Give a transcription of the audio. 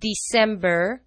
December